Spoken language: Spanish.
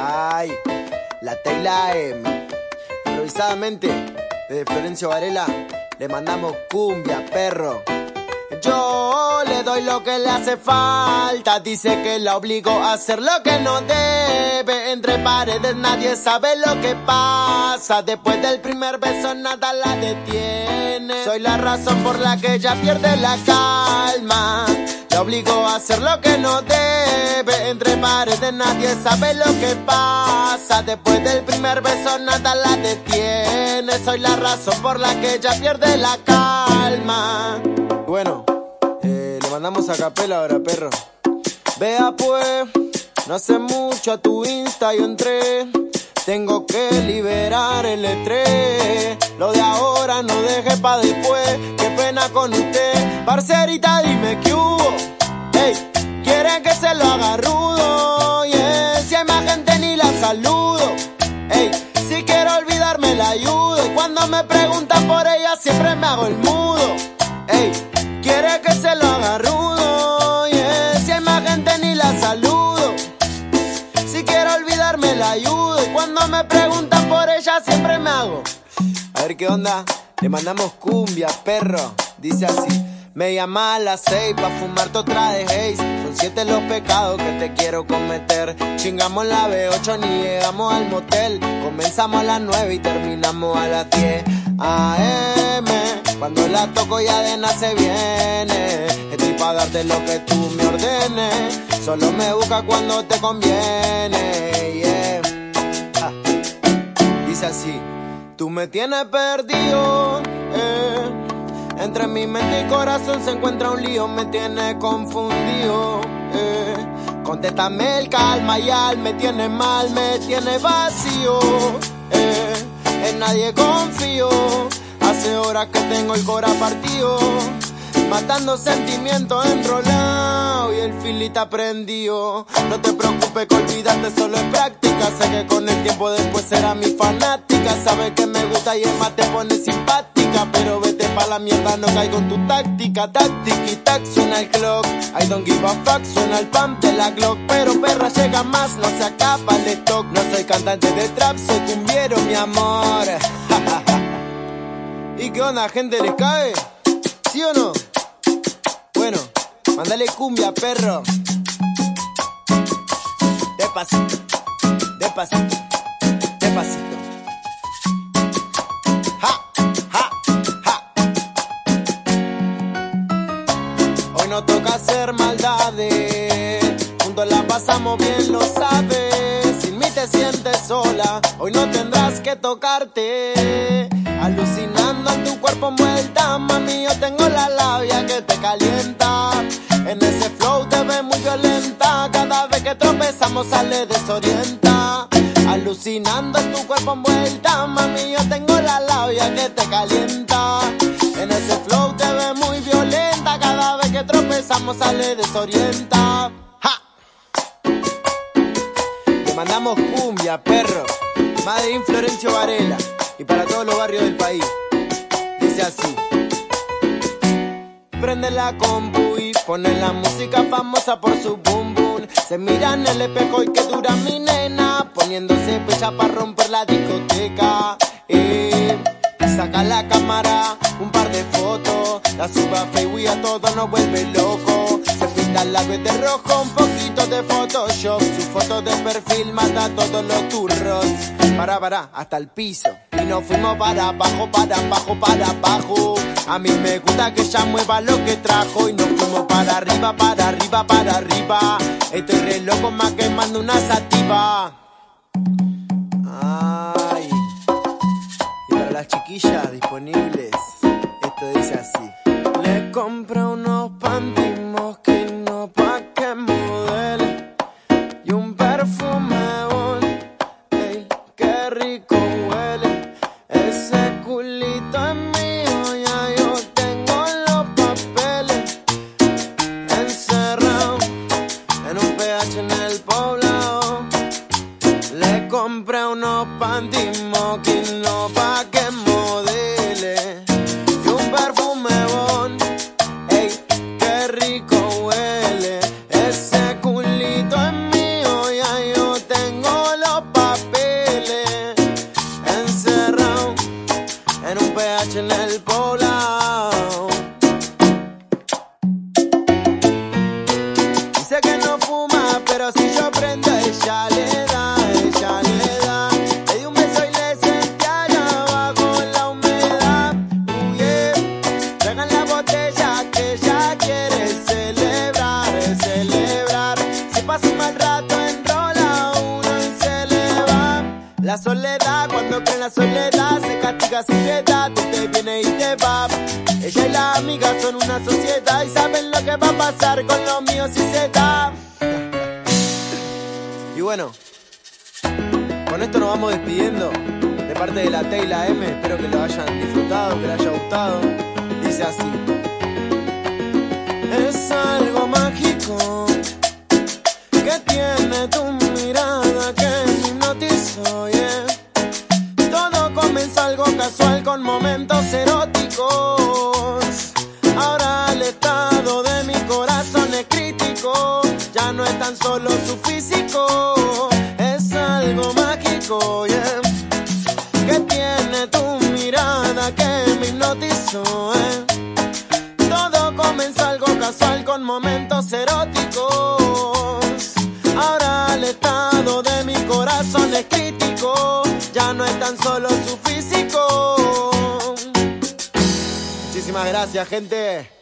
Ay, la Teila M. Improvisadamente, desde Florencio Varela, le mandamos cumbia, perro. Yo le doy lo que le hace falta. Dice que la obligo a hacer lo que no debe. Entre paredes nadie sabe lo que pasa. Después del primer beso nada la detiene. Soy la razón por la que ella pierde la calma. La obligo a hacer lo que no debe. Entre paredes nadie sabe lo que pasa. Después del primer beso nada la detiene. Soy la razón por la que ella pierde la calma. Bueno, eh, le mandamos a capela ahora, perro. Vea pues, no hace mucho a tu Insta yo entré. Tengo que liberar el estrés. Lo de ahora no deje pa' después. Qué con usted. Parcerita, dime que hubo. Hey, quiere que se lo haga rudo. Yeah, si hay más gente ni la saludo. Hey, si quiero olvidarme la ayudo. Y cuando me preguntan por ella siempre me hago el mudo. Hey, quiere que se lo haga rudo. Yeah, si hay más gente ni la saludo. Si quiero olvidarme la ayudo. Y cuando me preguntan por ella siempre me hago. A ver qué onda. Le mandamos cumbia, perro. Dice así. Me llama a las seis pa' fumarte otra de Haze. Son siete los pecados que te quiero cometer. Chingamos la B8 ni llegamos al motel. Comenzamos a las nueve y terminamos a las 10 AM. Cuando la toco ya de nace viene. Estoy pa' darte lo que tú me ordenes. Solo me busca cuando te conviene. Yeah. Ah. Dice así. Tú me tienes perdido. Eh. Entre mi mente y corazón se encuentra un lío, me tiene confundido. Eh. Contéstame el calma y al me tiene mal, me tiene vacío. Eh. En nadie confío. Hace horas que tengo el cora partido. Matando sentimientos enrolados y el filita prendido. No te preocupes que olvidarte solo es práctica. Sé que con el tiempo después será mi fanática. Sabe que me gusta y es más te pone simpática. Pero vete pa' la mierda, no caigo tu táctica. Táctica y tac suena el clock. I don't give a fuck, suena el pump de la Glock. Pero perra llega más, no se acaba el stock. No soy cantante de trap, soy cumbiero, mi amor. ¿Y qué onda, gente? ¿Les cae? ¿Sí o no? Bueno, mándale cumbia, perro. Despacito, despacito, despacito. No toca hacer maldades. Juntos la pasamos bien, lo sabes. Sin mí te sientes sola. Hoy no tendrás que tocarte. Alucinando en tu cuerpo envuelta, mami, yo tengo la labia que te calienta. En ese flow te ves muy violenta, cada vez que tropezamos sale desorienta. Alucinando en tu cuerpo envuelta, mami, yo tengo la labia que te calienta. Tropezamos sale desorienta. ¡Ja! Te mandamos cumbia, perro. Madre Florencio Varela y para todos los barrios del país. Dice así. Prende la compu y pone la música famosa por su boom boom. Se mira en el espejo y que dura mi nena, poniéndose pecha para romper la discoteca. Eh, saca la cámara, un par de fotos, la suba a Facebook a todo nos vuelve loco. Se pinta el labio de rojo, un poquito de Photoshop, su foto de perfil mata todos los turros. Para, para, hasta el piso. Y nos fuimos para abajo, para abajo, para abajo. A mí me gusta que ella mueva lo que trajo. Y nos fuimos para arriba, para arriba, para arriba. Estoy re loco más quemando una sativa. Ay. Y para las chiquillas disponibles, esto dice así. Le La soledad, cuando cree la soledad, se castiga sin piedad, tú te viene y te va. Ella y la amiga son una sociedad y saben lo que va a pasar con los míos si se da. Y bueno, con esto nos vamos despidiendo de parte de la T y la M. Espero que lo hayan disfrutado, que les haya gustado. Dice así. Es algo mágico que tiene tu mirada que me hipnotizó. Todo comenzó algo casual con momentos eróticos. Ahora el estado de mi corazón es crítico. Ya no es tan solo su físico, yeah. Que tiene tu mirada que me hipnotizó, eh. Todo comenzó algo casual con momentos eróticos. Ahora el estado de mi corazón es crítico. Ya no es tan solo su físico. Muchísimas gracias, gente.